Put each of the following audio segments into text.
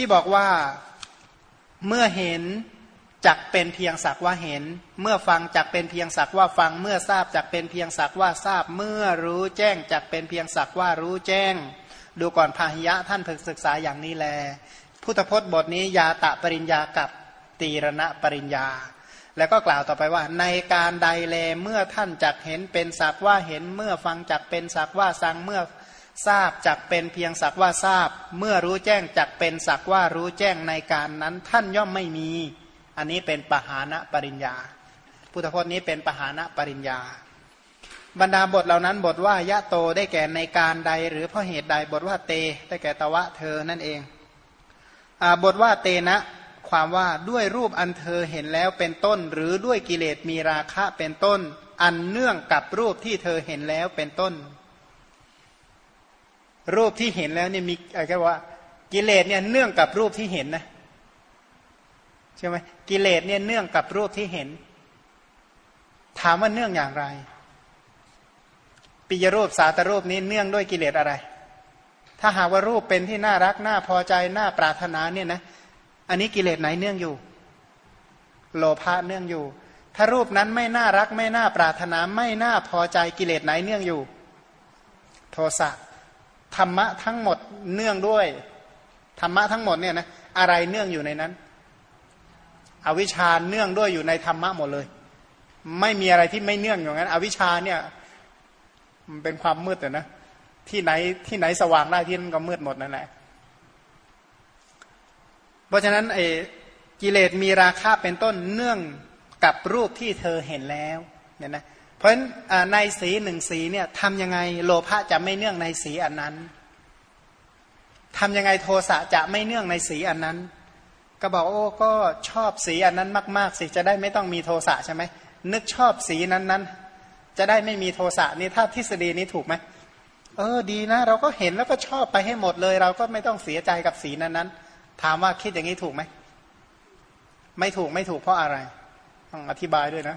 ที่บอกว่าเมื่อเห็นจักเป็นเพียงสักว่าเห็น เมื่อฟังจักเป็นเพียงสักว่าฟัง เมื่อทราบจักเป็นเพียงสักว่าทราบ เมื่อรู้แจ้งจักเป็นเพียงสักว่ารู้แจ้ง ดูก่อนพาหิยะท่านฝึกศึกษาอย่างนี้แล พุทธพจน์บทนี้ยาตะปริญญากับตีรณะปริญญา แล้วก็กล่าวต่อไปว่า ในการใดแลเมื่อท่านจักเห็นเป็นสักว่าเห็น เมื่อฟังจักเป็นสักว่าสังเมื่อ ทราบจักเป็นเพียงสักว่าทราบ เมื่อรู้แจ้งจักเป็นสักว่ารู้แจ้งในการนั้นท่านย่อมไม่มี อันนี้เป็นปหานะปริญญา พุทธพจน์นี้เป็นปหานะปริญญา บรรดาบทเหล่านั้นบทว่ายะโตได้แก่ในการใด หรือเพราะเหตุใดบทว่าเต ได้แก่ตะวะเธอนั่นเองอบทว่าเตนะความว่าด้วยรูปอันเธอเห็นแล้วเป็นต้น หรือด้วยกิเลสมีราคะเป็นต้น อันเนื่องกับรูปที่เธอเห็นแล้วเป็นต้น รูปที่เห็นแล้วเนี่ยมีอะไรว่า กิเลสเนี่ยเนื่องกับรูปที่เห็นนะใช่ไหมกิเลสเนี่ยเนื่องกับรูปที่เห็น ถามว่าเนื่องอย่างไร ปิยรูปสาตรูปนี้เนื่องด้วยกิเลสอะไร ถ้าหากว่ารูปเป็นที่น่ารักน่าพอใจน่าปรารถนาเนี่ยนะอันนี้กิเลสไหนเนื่องอยู่ โลภะเนื่องอยู่ ถ้ารูปนั้นไม่น่ารักไม่น่าปรารถนาไม่น่าพอใจกิเลสไหนเนื่องอยู่ โทสะ ธรรมะทั้งหมดเนื่องด้วย ธรรมะทั้งหมดเนี่ยนะอะไรเนื่องอยู่ในนั้น อวิชชาเนื่องด้วยอยู่ในธรรมะหมดเลย ไม่มีอะไรที่ไม่เนื่องอย่างนั้น อวิชชาเนี่ยมันเป็นความมืดแต่นะที่ไหนที่ไหนสว่างได้ที่นั่นก็มืดหมดนั่นแหละเพราะฉะนั้นไอ้กิเลสมีราคาเป็นต้นเนื่องกับรูปที่เธอเห็นแล้วเนี่ยนะ เพราะฉะนั้นในสีหนึ่งสีเนี่ยทำยังไงโลภะจะไม่เนื่องในสีอันนั้นทำยังไงโทสะจะไม่เนื่องในสีอันนั้น ก็บอกโอ้ก็ชอบสีอันนั้นมาก ๆ สิจะได้ไม่ต้องมีโทสะใช่ไหมนึกชอบสีนั้นนั้นจะได้ไม่มีโทสะนี่ถ้าทฤษฎีนี้ถูกไหมเออดีนะ เราก็เห็นแล้วก็ชอบไปให้หมดเลย เราก็ไม่ต้องเสียใจกับสีนั้นนั้นถามว่าคิดอย่างนี้ถูกไหมไม่ถูกไม่ถูกเพราะอะไรต้องอธิบายด้วยนะ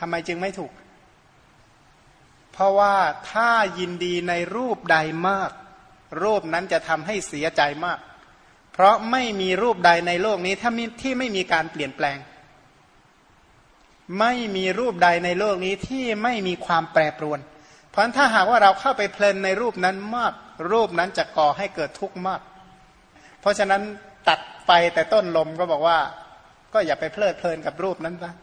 ทำไมจึงไม่ถูก เพราะว่าถ้ายินดีในรูปใดมาก รูปนั้นจะทำให้เสียใจมาก เพราะไม่มีรูปใดในโลกนี้ถ้ามีที่ไม่มีการเปลี่ยนแปลง ไม่มีรูปใดในโลกนี้ที่ไม่มีความแปรปรวน เพราะถ้าหากว่าเราเข้าไปเพลินในรูปนั้นมาก รูปนั้นจะก่อให้เกิดทุกข์มาก เพราะฉะนั้นตัดไปแต่ต้นลมก็บอกว่า ก็อย่าไปเพลิดเพลินกับรูปนั้นนะ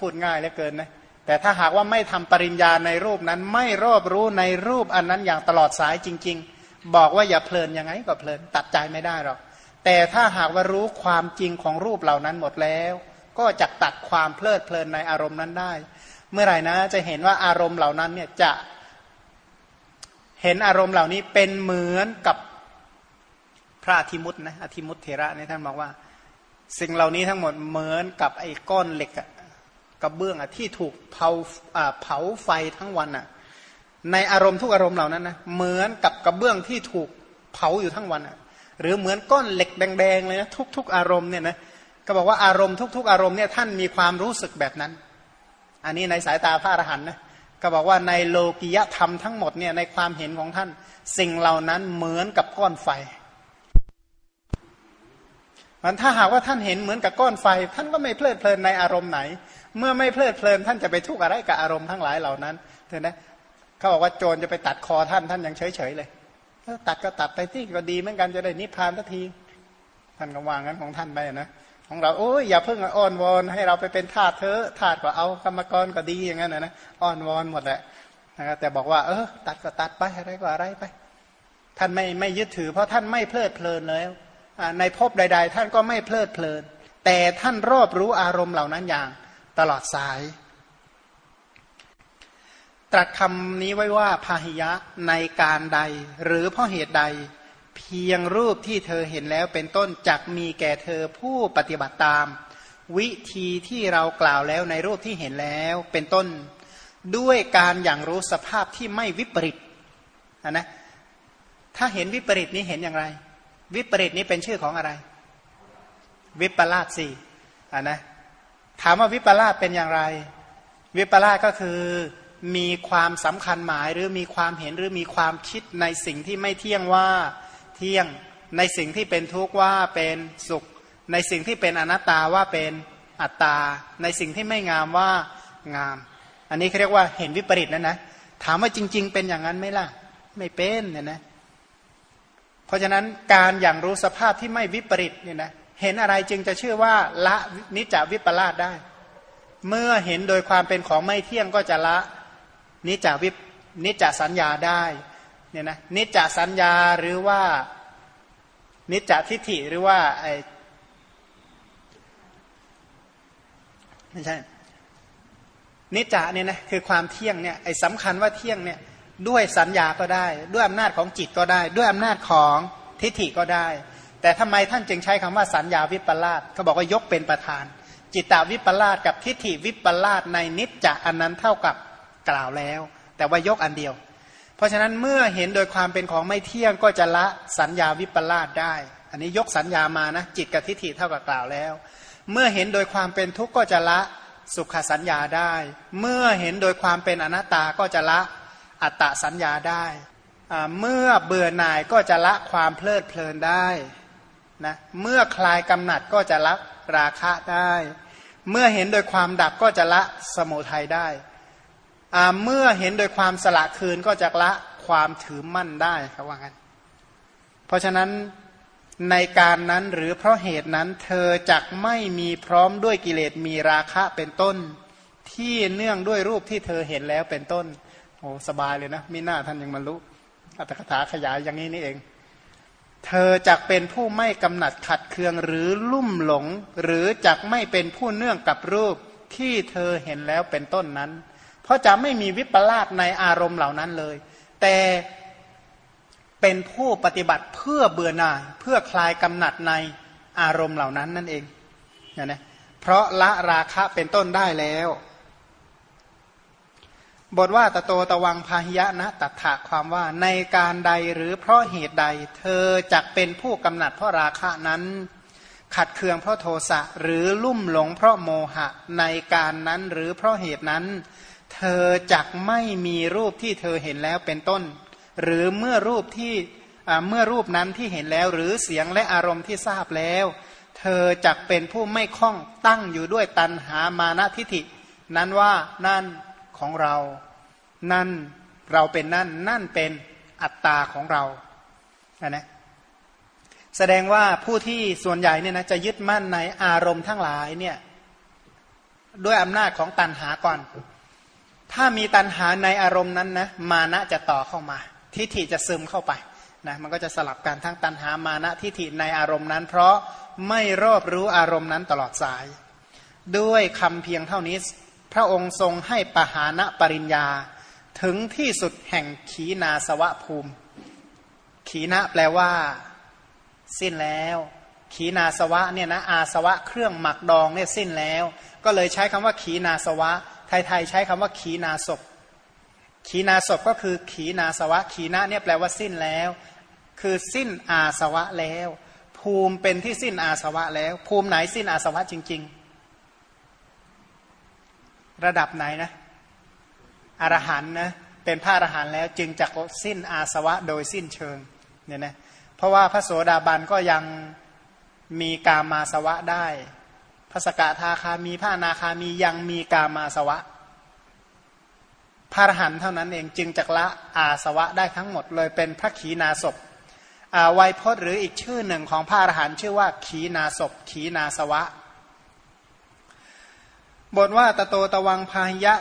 พูดง่ายเหลือเกินนะแต่ถ้าหากว่าไม่ทำปริญญาในรูปนั้น ไม่รอบรู้ในรูปอันนั้นอย่างตลอดสายจริง ๆ บอกว่าอย่าเพลินยังไงก็เพลินตัดใจไม่ได้หรอกแต่ถ้าหากว่ารู้ความจริงของรูปเหล่านั้นหมดแล้ว ก็จะตัดความเพลิดเพลินในอารมณ์นั้นได้ เมื่อไหร่นะจะเห็นว่าอารมณ์เหล่านั้นเนี่ยจะเห็นอารมณ์เหล่านี้เป็นเหมือนกับพระอธิมุตนะอธิมุตเทระนี่ท่านบอกว่า สิ่งเหล่านี้ทั้งหมดเหมือนกับไอ้ก้อนเหล็กอะ กระเบื้องอะที่ถูกเผาเผาไฟทั้งวันอะในอารมณ์ทุกอารมณ์เหล่านั้นนะเหมือนกับกระเบื้องที่ถูกเผาอยู่ทั้งวันอะหรือเหมือนก้อนเหล็กแดงๆเลยนะทุก ๆ อารมณ์เนี่ยนะก็บอกว่าอารมณ์ทุก ๆ อารมณ์เนี่ยท่านมีความรู้สึกแบบนั้น อันนี้ในสายตาพระอรหันต์นะก็บอกว่าในโลกิยธรรมทั้งหมดเนี่ยในความเห็นของท่าน สิ่งเหล่านั้นเหมือนกับก้อนไฟมันถ้าหากว่าท่านเห็นเหมือนกับก้อนไฟ ท่านก็ไม่เพลิดเพลินในอารมณ์ไหน เมื่อไม่เพลิดเพลินท่านจะไปทุกข์อะไรกับอารมณ์ทั้งหลายเหล่านั้นเห็นไหมเขาบอกว่าโจรจะไปตัดคอท่านท่านยังเฉยเฉยเลยตัดก็ตัดไปที่ก็ดีเหมือนกันจะได้นิพพานทันที ท่านก็วางงั้นของท่านไปนะของเราโอ้ยอย่าเพิ่งอ้อนวอนให้เราไปเป็นทาสเธอะทาสก็เอากรรมกรก็ดีอย่างนั้นนะอ้อนวอนหมดแหละแต่บอกว่า เออ ตัดก็ตัดไปอะไรก็อะไรไป ท่านไม่ไม่ยึดถือ เพราะท่านไม่เพลิดเพลินแล้วในภพใด ๆ ท่านก็ไม่เพลิดเพลิน แต่ท่านรอบรู้อารมณ์เหล่านั้นอย่าง ตลอดสาย ตรัสคำนี้ไว้ว่าพาหิยะในการใด หรือเพราะเหตุใด เพียงรูปที่เธอเห็นแล้วเป็นต้นจักมีแก่เธอผู้ปฏิบัติตาม วิธีที่เรากล่าวแล้วในรูปที่เห็นแล้วเป็นต้น ด้วยการอย่างรู้สภาพที่ไม่วิปริตนะถ้าเห็นวิปริตนี้เห็นอย่างไร วิปริตนี้เป็นชื่อของอะไร วิปลาสสี่อ่านะ ถามว่าวิปลาสเป็นอย่างไร วิปลาสก็คือมีความสำคัญหมายหรือมีความเห็นหรือมีความคิดในสิ่งที่ไม่เที่ยงว่าเที่ยงในสิ่งที่เป็นทุกข์ว่าเป็นสุข ในสิ่งที่เป็นอนัตตาว่าเป็นอัตตา ในสิ่งที่ไม่งามว่างาม อันนี้เขาเรียกว่าเห็นวิปริตแล้วนะถามว่าจริง ๆ เป็นอย่างนั้นไหมล่ะ ไม่เป็นเนี่ยนะเพราะฉะนั้นการอย่างรู้สภาพที่ไม่วิปริตเนี่ยนะ เห็นอะไรจึงจะชื่อว่าละนิจจวิปลาสได้ เมื่อเห็นโดยความเป็นของไม่เที่ยงก็จะละนิจจวินิจจสัญญาได้เนี่ยนะนิจจสัญญาหรือว่านิจจทิฏฐิหรือว่าไอไม่ใช่นิจจเนี่ยนะคือความเที่ยงเนี่ยไอสำคัญว่าเที่ยงเนี่ยด้วยสัญญาก็ได้ ด้วยอำนาจของจิตก็ได้ ด้วยอำนาจของทิฏฐิก็ได้ แต่ทำไมท่านจึงใช้คำว่าสัญญาวิปลาสเขาบอกว่ายกเป็นประธาน จิตตวิปลาสกับทิฏฐิวิปลาสในนิจจะอันนั้นเท่ากับกล่าวแล้ว แต่ว่ายกอันเดียว เพราะฉะนั้นเมื่อเห็นโดยความเป็นของไม่เที่ยงก็จะละสัญญาวิปลาสได้ อันนี้ยกสัญญามานะจิตกับทิฏฐิเท่ากับกล่าวแล้ว เมื่อเห็นโดยความเป็นทุกข์ก็จะละสุขสัญญาได้ เมื่อเห็นโดยความเป็นอนัตตาก็จะละอัตตสัญญาได้ เมื่อเบื่อหน่ายก็จะละความเพลิดเพลินได้ นะเมื่อคลายกำหนัดก็จะละราคะได้ เมื่อเห็นโดยความดับก็จะละสมุทัยได้เมื่อเห็นโดยความสละคืนก็จะละความถือมั่นได้ครับว่างั้น เพราะฉะนั้นในการนั้นหรือเพราะเหตุนั้นเธอจักไม่มีพร้อมด้วยกิเลสมีราคะเป็นต้น ที่เนื่องด้วยรูปที่เธอเห็นแล้วเป็นต้นโอ้สบายเลยนะมิหน้าท่านยังมารู้อัตถกถาขยายอย่างนี้นี่เอง เธอจักเป็นผู้ไม่กำหนัดขัดเคืองหรือลุ่มหลง หรือจักไม่เป็นผู้เนื่องกับรูปที่เธอเห็นแล้วเป็นต้นนั้น เพราะจะไม่มีวิปลาสในอารมณ์เหล่านั้นเลย แต่เป็นผู้ปฏิบัติเพื่อเบื่อหน่ายเพื่อคลายกำหนัดในอารมณ์เหล่านั้นนั่นเองเนะนะเพราะละราคะเป็นต้นได้แล้ว บทว่าตะโตตะวังพาหิยะนะตัถะความว่าในการใดหรือเพราะเหตุใด เธอจักเป็นผู้กำหนัดเพราะราคะนั้น ขัดเคืองเพราะโทสะหรือลุ่มหลงเพราะโมหะ ในการนั้นหรือเพราะเหตุนั้น เธอจักไม่มีรูปที่เธอเห็นแล้วเป็นต้น หรือเมื่อรูปที่เมื่อรูปนั้นที่เห็นแล้วหรือเสียงและอารมณ์ที่ทราบแล้ว เธอจักเป็นผู้ไม่คล้องตั้งอยู่ด้วยตันหามานะทิฐิ นั้นว่านั่นของเรา นั่นเราเป็นนั่น นั่นเป็นอัตตาของเราอันนะแสดงว่าผู้ที่ส่วนใหญ่เนี่ยนะจะยึดมั่นในอารมณ์ทั้งหลายเนี่ยด้วยอำนาจของตันหาก่อน ถ้ามีตัณหาในอารมณ์นั้นนะมานะจะต่อเข้ามา ทิฏฐิจะซึมเข้าไปนะมันก็จะสลับกันทั้งตัณหามานะทิฏฐิในอารมณ์นั้น เพราะไม่รอบรู้อารมณ์นั้นตลอดสาย ด้วยคำเพียงเท่านี้ พระองค์ทรงให้ปหานะปริญญา ถึงที่สุดแห่งขีนาสวะภูมิ ขีนะแปลว่า สิ้นแล้ว ขีนาสวะเนี่ยนะอาสวะเครื่องหมักดองเนี่ยสิ้นแล้ว ก็เลยใช้คำว่าขีนาสวะ ไทยๆใช้คำว่าขีนาศพ ขีนาศพก็คือ ขีนาสวะ ขีนาเนี่ยแปลว่าสิ้นแล้ว คือสิ้นอาสวะแล้ว ภูมิเป็นที่สิ้นอาสวะแล้ว ภูมิไหนสิ้นอาสวะจริง ๆ ระดับไหนนะ อรหันนะเป็นพระอรหันต์แล้วจึงจะสิ้นอาสวะโดยสิ้นเชิงเนี่ยนะเพราะว่าพระโสดาบันก็ยังมีกามาสวะได้ระสกทาคามีพระนาคามียังมีกามาสวะ พระอรหันต์เท่านั้นเองจึงจักละอาสวะได้ทั้งหมดเลยเป็นพระขีณาศพไวยพจน์หรืออีกชื่อหนึ่งของพระอรหันต์ชื่อว่าขีณาศพขีณาสวะบทว่าตโตตวังพายะ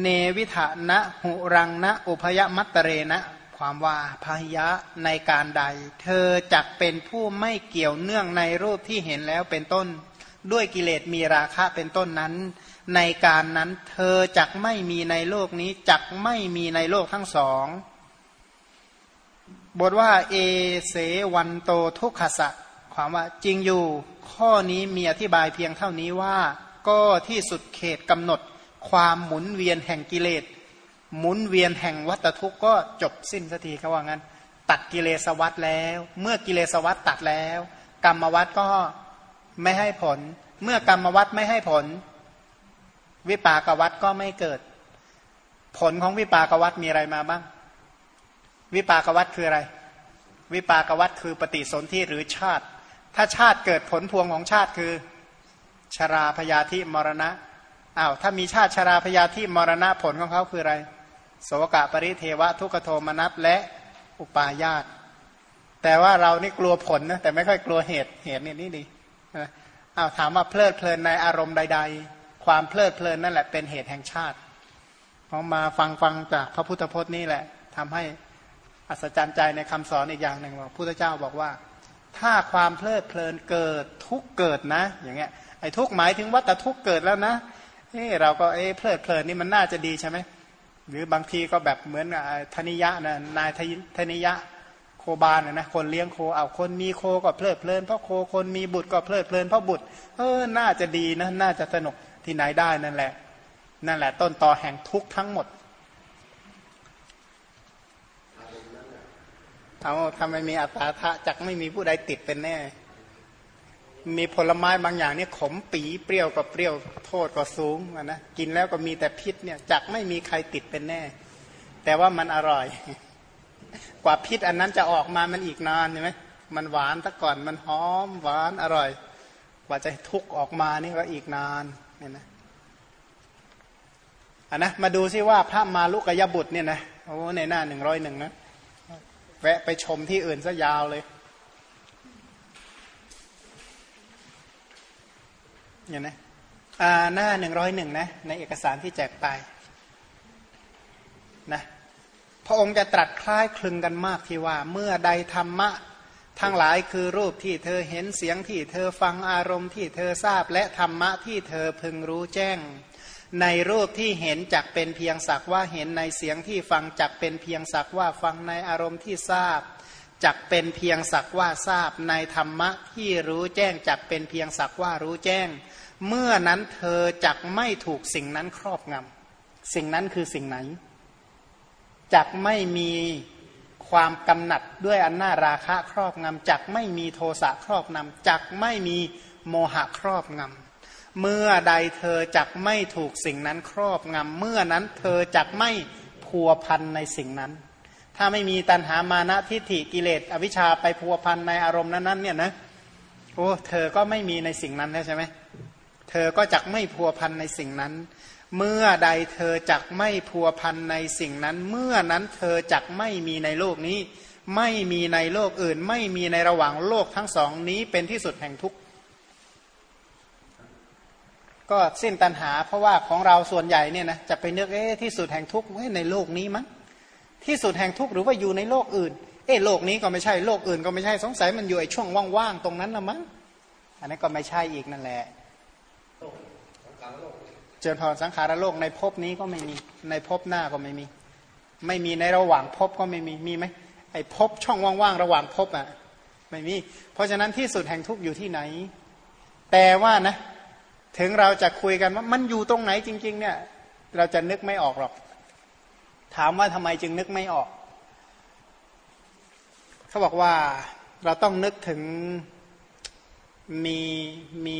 เนวิถานะหุรังนะอุพยมัตเรนะ ความว่าพยะในการใด เธอจักเป็นผู้ไม่เกี่ยวเนื่องในรูปที่เห็นแล้วเป็นต้น ด้วยกิเลสมีราคะเป็นต้นนั้น ในการนั้นเธอจักไม่มีในโลกนี้จักไม่มีในโลกทั้งสองบทว่าเอเสวันโตทุกขสะความว่าจริงอยู่ ข้อนี้มีอธิบายเพียงเท่านี้ว่า ก็ที่สุดเขตกำหนด ความหมุนเวียนแห่งกิเลสหมุนเวียนแห่งวัตทุกข์ก็จบสิ้นสักทีเขาว่างั้น ตัดกิเลสวัตแล้ว เมื่อกิเลสวัตตัดแล้ว กรรมวัตก็ไม่ให้ผล เมื่อกรรมวัดไม่ให้ผล วิปากวัดก็ไม่เกิด ผลของวิปากวัดมีอะไรมาบ้าง วิปากวัดคืออะไร วิปากวัฏคือปฏิสนธิหรือชาติ ถ้าชาติเกิดผลพวงของชาติคือ ชราพยาธิมรณะ อ้าวถ้ามีชาติชราพยาธิมรณะผลของเขาคืออะไร โสกะปริเทวะ ทุกขโทมนัสและอุปาญาตแต่ว่าเรานี่กลัวผลนะแต่ไม่ค่อยกลัวเหตุเหตุนี่นี่ดีอ้าวถามว่าเพลิดเพลินในอารมณ์ใด ๆ ความเพลิดเพลินนั่นแหละเป็นเหตุแห่งชาติพอมาฟังฟังจากพระพุทธพจน์นี่แหละทำให้อัศจรรย์ใจในคำสอนอีกอย่างหนึ่งว่าพุทธเจ้าบอกว่า ถ้าความเพลิดเพลินเกิดทุกเกิดนะ อย่างเงี้ยไอ้ทุกหมายถึงว่าแต่ทุกเกิดแล้วนะ เออเราก็เออเพลิดเพลินนี่มันน่าจะดีใช่ไหมหรือบางทีก็แบบเหมือนธนิยะนะนายธนิยะโคบาลนะนะคนเลี้ยงโคเอาคนมีโคก็เพลิดเพลินเพราะโคคนมีบุตรก็เพลิดเพลินเพราะบุตรเออน่าจะดีนะน่าจะสนุกที่ไหนได้นั่นแหละ นั่นแหละ ต้นตอแห่งทุกข์ทั้งหมดเอาทำไมมีอัตตาทะจักไม่มีผู้ใดติดเป็นแน่ มีผลไม้บางอย่างเนี่ยขมปีเปรี้ยวก็เปรี้ยวโทษก็สูงนะกินแล้วก็มีแต่พิษเนี่ยจักไม่มีใครติดเป็นแน่ แต่ว่ามันอร่อย กว่าพิษอันนั้นจะออกมามันอีกนานใช่ไหมมันหวานตะก่อนมันหอมหวานอร่อย กว่าจะทุกออกมานี่ก็อีกนานเนี่ยนะอันนะมาดูซิว่าพระมาลุกยบุตรเนี่ยนะโอ้ในหน้าหนึ่งร้อยหนึ่งนะแวะไปชมที่อื่นซะยาวเลย เนี่ยนะหน้าหนึ่งร้อยหนึ่งนะในเอกสารที่แจกไปนะพระองค์จะตรัสคล้ายคลึงกันมากที่ว่าเมื่อใดธรรมะทั้งหลายคือรูปที่เธอเห็นเสียงที่เธอฟังอารมณ์ที่เธอทราบและธรรมะที่เธอพึงรู้แจ้ง ในรูปที่เห็นจักเป็นเพียงสักว่าเห็นในเสียงที่ฟังจักเป็นเพียงสักว่าฟังในอารมณ์ที่ทราบ จักเป็นเพียงสักว่าทราบในธรรมะที่รู้แจ้งจักเป็นเพียงสักว่ารู้แจ้ง เมื่อนั้นเธอจักไม่ถูกสิ่งนั้นครอบงำสิ่งนั้นคือสิ่งไหนจักไม่มีความกำหนัดด้วยอันนาราคะครอบงำจักไม่มีโทสะครอบงำจักไม่มีโมหะครอบงำเมื่อใดเธอจักไม่ถูกสิ่งนั้นครอบงำเมื่อนั้นเธอจักไม่พัวพันในสิ่งนั้น ถ้าไม่มีตัณหามานะทิฏฐิกิเลสอวิชชาไปพัวพันในอารมณ์นั้นๆเนี่ยนะโอ้เธอก็ไม่มีในสิ่งนั้นแล้วใช่ไหมเธอก็จักไม่พัวพันในสิ่งนั้น เมื่อใดเธอจักไม่พัวพันในสิ่งนั้น เมื่อนั้นเธอจักไม่มีในโลกนี้ ไม่มีในโลกอื่น ไม่มีในระหว่างโลกทั้งสองนี้เป็นที่สุดแห่งทุกข์ก็สิ้นตัณหา เพราะว่าของเราส่วนใหญ่เนี่ยนะจะไปนึกเอ๊ะที่สุดแห่งทุกข์ในโลกนี้มั้ง ที่สุดแห่งทุกข์หรือว่าอยู่ในโลกอื่น เอ๊ะโลกนี้ก็ไม่ใช่โลกอื่นก็ไม่ใช่สงสัยมันอยู่ไอ้ช่วงว่างๆตรงนั้นละมั้งอันนี้ก็ไม่ใช่อีกนั่นแหละเจริญพรสังขารโลกในภพนี้ก็ไม่มีในภพหน้าก็ไม่มี ไม่มีในระหว่างภพก็ไม่มีมีไหมไอ้ภพช่องว่างๆระหว่างภพอะไม่มี เพราะฉะนั้นที่สุดแห่งทุกอยู่ที่ไหน แต่ว่านะ ถึงเราจะคุยกันว่ามันอยู่ตรงไหนจริง ๆ เนี่ย เราจะนึกไม่ออกหรอก ถามว่าทำไมจึงนึกไม่ออก เขาบอกว่าเราต้องนึกถึงมีมี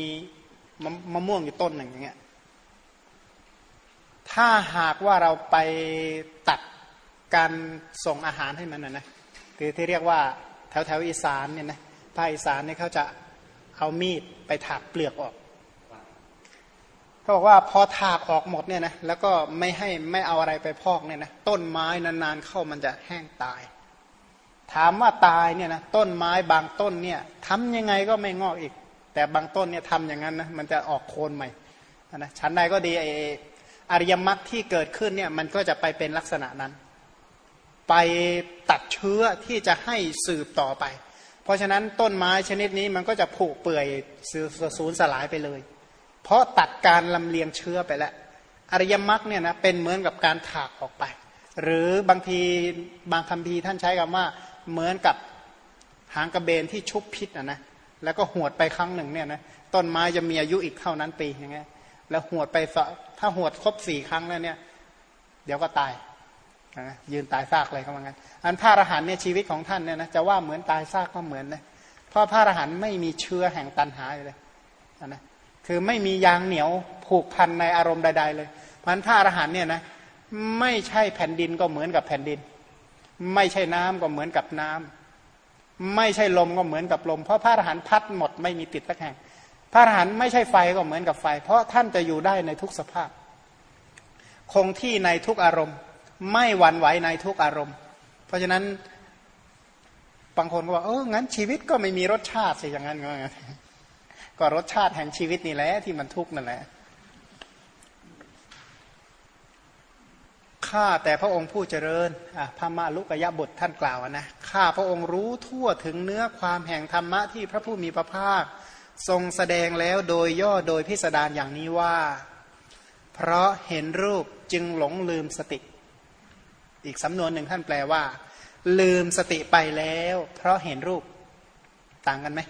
มะม่วงอยู่ต้นหนึ่งอย่างเงี้ย ถ้าหากว่าเราไปตัดการส่งอาหารให้มันนะนะคือที่เรียกว่าแถวแถวอีสานเนี่ยนะภาคอีสานเนี่ยเขาจะเอามีดไปถากเปลือกออก ขาบอกว่าพอถากออกหมดเนี่ยนะแล้วก็ไม่ให้ไม่เอาอะไรไปพอกเนี่ยนะต้นไม้นานๆเข้ามันจะแห้งตาย ถามว่าตายเนี่ยนะต้นไม้บางต้นเนี่ยทำยังไงก็ไม่งอกอีก แต่บางต้นเนี่ยทำอย่างนั้นนะมันจะออกโคนใหม่นะชั้นใดก็ดีไออริยมรรคที่เกิดขึ้นเนี่ยมันก็จะไปเป็นลักษณะนั้น ไปตัดเชื้อที่จะให้สืบต่อไป เพราะฉะนั้นต้นไม้ชนิดนี้มันก็จะผุเปื่อยสูญสลายไปเลย เพราะตัดการลำเลียงเชื้อไปแล้ว อริยมรรคเนี่ยนะเป็นเหมือนกับการถากออกไป หรือบางทีบางคำพีท่านใช้คำว่าเหมือนกับหางกระเบนที่ชุบพิษนะนะแล้วก็หวดไปครั้งหนึ่งเนี่ยนะต้นไม้จะมีอายุอีกเท่านั้นปีอย่างเงี้ยแล้วหวดไปถ้าหวดครบสี่ครั้งแล้วเนี่ย เดี๋ยวก็ตายนะยืนตายซากเลยเขาว่างั้นอันพระอรหันเนี่ยชีวิตของท่านเนี่ยนะจะว่าเหมือนตายซากก็เหมือนนะเพราะพระอรหันไม่มีเชื้อแห่งตันหายเลยนะ คือไม่มียางเหนียวผูกพันในอารมณ์ใด ๆ เลยมันพระอรหันเนี่ยนะไม่ใช่แผ่นดินก็เหมือนกับแผ่นดิน ไม่ใช่น้ำก็เหมือนกับน้ไม่ใช่ลมก็เหมือนกับลม เพราะพระอรหันต์พัดหมดไม่มีติดสักแห่ง พระอรหันต์ไม่ใช่ไฟก็เหมือนกับไฟ เพราะท่านจะอยู่ได้ในทุกสภาพ คงที่ในทุกอารมณ์ ไม่หวั่นไหวในทุกอารมณ์ เพราะฉะนั้นบางคนก็บอกเอองั้นชีวิตก็ไม่มีรสชาติสิอย่างนั้นก็งั้น ก็รสชาติแห่งชีวิตนี่แหละที่มันทุกข์นั่นแหละข้าแต่พระองค์ผู้เจริญพระมาลุกยะบุตรท่านกล่าวนะข้าพระองค์รู้ทั่วถึงเนื้อความแห่งธรรมะที่พระผู้มีพระภาค ทรงแสดงแล้วโดยย่อโดยพิสดารอย่างนี้ว่า เพราะเห็นรูปจึงหลงลืมสติ อีกสำนวนหนึ่งท่านแปลว่า ลืมสติไปแล้ว เพราะเห็นรูปต่างกันไหม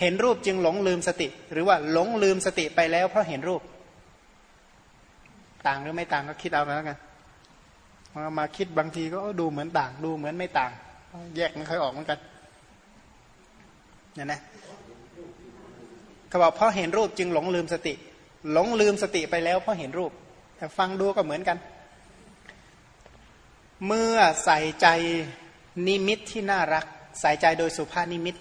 เห็นรูปจึงหลงลืมสติ หรือว่าหลงลืมสติไปแล้วเพราะเห็นรูป ต่างหรือไม่ต่างก็คิดเอาแล้วกันมามาคิดบางทีก็ดูเหมือนต่าง ดูเหมือนไม่ต่าง แยกไม่ค่อยออกเหมือนกันเนี่ยนะเขาบอกเพราะเห็นรูปจึงหลงลืมสติ หลงลืมสติไปแล้วเพราะเห็นรูป แต่ฟังดูก็เหมือนกัน เมื่อใส่ใจนิมิตที่น่ารัก ใส่ใจโดยสุภาพนิมิต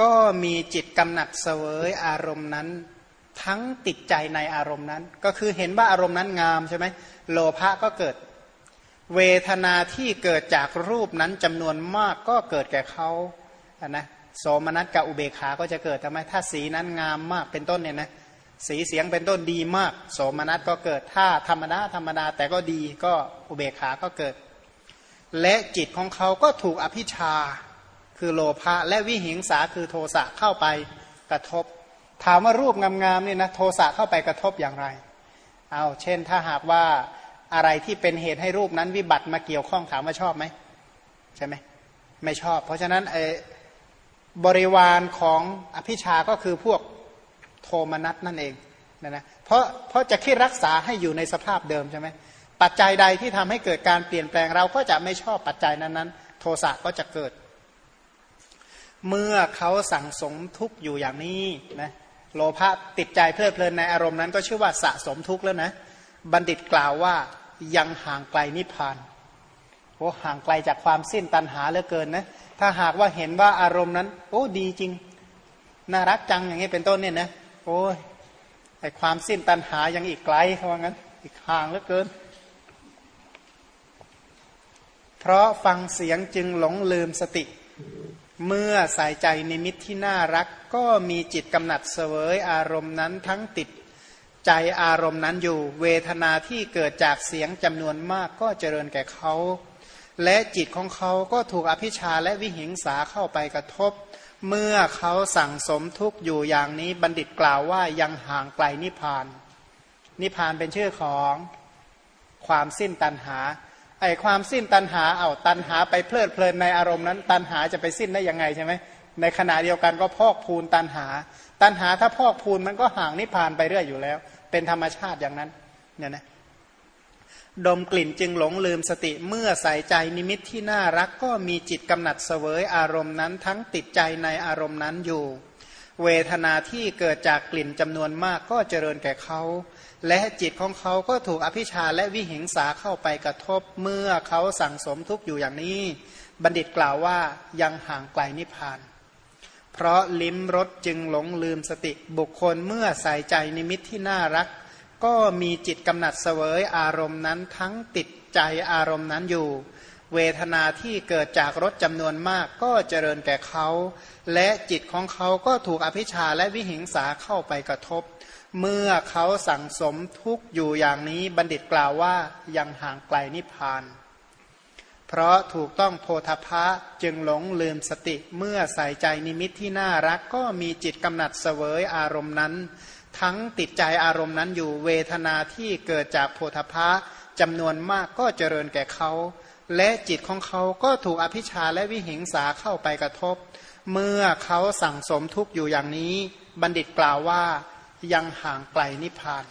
ก็มีจิตกำหนัดเสวยอารมณ์นั้น ทั้งติดใจในอารมณ์นั้น ก็คือเห็นว่าอารมณ์นั้นงามใช่ไหมโลภะก็เกิด เวทนาที่เกิดจากรูปนั้นจำนวนมากก็เกิดแก่เขานะโสมนัสกับอุเบกขาก็จะเกิดทำไมถ้าสีนั้นงามมากเป็นต้นเนี่ยนะสีเสียงเป็นต้นดีมาก โสมนัสก็เกิดถ้าธรรมดาธรรมดาแต่ก็ดีก็อุเบกขาก็เกิด และจิตของเขาก็ถูกอภิชา คือโลภะและวิหิงสาคือโทสะเข้าไปกระทบ ถามว่ารูปงามๆเนี่ยนะโทสะเข้าไปกระทบอย่างไร เอาเช่นถ้าหากว่าอะไรที่เป็นเหตุให้รูปนั้นวิบัติมาเกี่ยวข้องถามว่าชอบไหมใช่ไหมไม่ชอบ เพราะฉะนั้นบริวารของอภิชาก็คือพวกโทมนัสนั่นเองนะนะเพราะเพราะจะคิดรักษาให้อยู่ในสภาพเดิมใช่ไหมปัจจัยใดที่ทำให้เกิดการเปลี่ยนแปลงเราก็จะไม่ชอบปัจจัยนั้นๆ โทสะก็จะเกิด เมื่อเขาสั่งสมทุกอยู่อย่างนี้นะโลภะติดใจเพลิดเพลินในอารมณ์นั้นก็ชื่อว่าสะสมทุกข์แล้วนะ บัณฑิตกล่าวว่ายังห่างไกลนิพพานโอ้ห่างไกลจากความสิ้นตัณหาเหลือเกินนะ ถ้าหากว่าเห็นว่าอารมณ์นั้น โอ้ดีจริง น่ารักจังอย่างนี้เป็นต้นเนี่ยนะ โอ้ยไอความสิ้นตัณหายังอีกไกลเขาว่างั้น อีกห่างเหลือเกิน เพราะฟังเสียงจึงหลงลืมสติ เมื่อใส่ใจนิมิตที่น่ารัก ก็มีจิตกำหนัดเสวยอารมณ์นั้นทั้งติดใจอารมณ์นั้นอยู่ เวทนาที่เกิดจากเสียงจำนวนมากก็เจริญแก่เขา และจิตของเขาก็ถูกอภิชาและวิหิงสาเข้าไปกระทบ เมื่อเขาสั่งสมทุกอยู่อย่างนี้บัณฑิตกล่าวว่ายังห่างไกลนิพพาน นิพพานเป็นชื่อของความสิ้นตัณหา ไอ้ความสิ้นตันหาเอาตันหาไปเพลิดเพลินในอารมณ์นั้น ตันหาจะไปสิ้นได้ยังไงใช่ไหมในขณะเดียวกันก็พอกพูนตันหา ตันหาถ้าพอกพูนมันก็ห่างนิพพานไปเรื่อยอยู่แล้ว เป็นธรรมชาติอย่างนั้นเนี่ยนะดมกลิ่นจึงหลงลืมสติเมื่อใส่ใจนิมิตที่น่ารักก็มีจิตกำหนัดเสวยอารมณ์นั้น ทั้งติดใจในอารมณ์นั้นอยู่ เวทนาที่เกิดจากกลิ่นจำนวนมากก็เจริญแก่เขา และจิตของเขาก็ถูกอภิชาและวิหิงสาเข้าไปกระทบเมื่อเขาสั่งสมทุกอยู่อย่างนี้ บัณฑิตกล่าวว่ายังห่างไกลนิพพาน เพราะลิ้มรสจึงหลงลืมสติบุคคลเมื่อใส่ใจนิมิตที่น่ารัก ก็มีจิตกำหนัดเสวยอารมณ์นั้นทั้งติดใจอารมณ์นั้นอยู่ เวทนาที่เกิดจากรสจำนวนมากก็เจริญแก่เขา และจิตของเขาก็ถูกอภิชาและวิหิงสาเข้าไปกระทบ เมื่อเขาสั่งสมทุกอยู่อย่างนี้บัณฑิตกล่าวว่ายังห่างไกลนิพพาน เพราะถูกต้องโพธพะจึงหลงลืมสติเมื่อใส่ใจนิมิตที่น่ารักก็มีจิตกำหนัดเสวยอารมณ์นั้น ทั้งติดใจอารมณ์นั้นอยู่เวทนาที่เกิดจากโพธพะจำนวนมากก็เจริญแก่เขา และจิตของเขาก็ถูกอภิชาและวิหิงสาเข้าไปกระทบ เมื่อเขาสั่งสมทุกอยู่อย่างนี้ บัณฑิตกล่าวว่ายังห่างไกลนิพพาน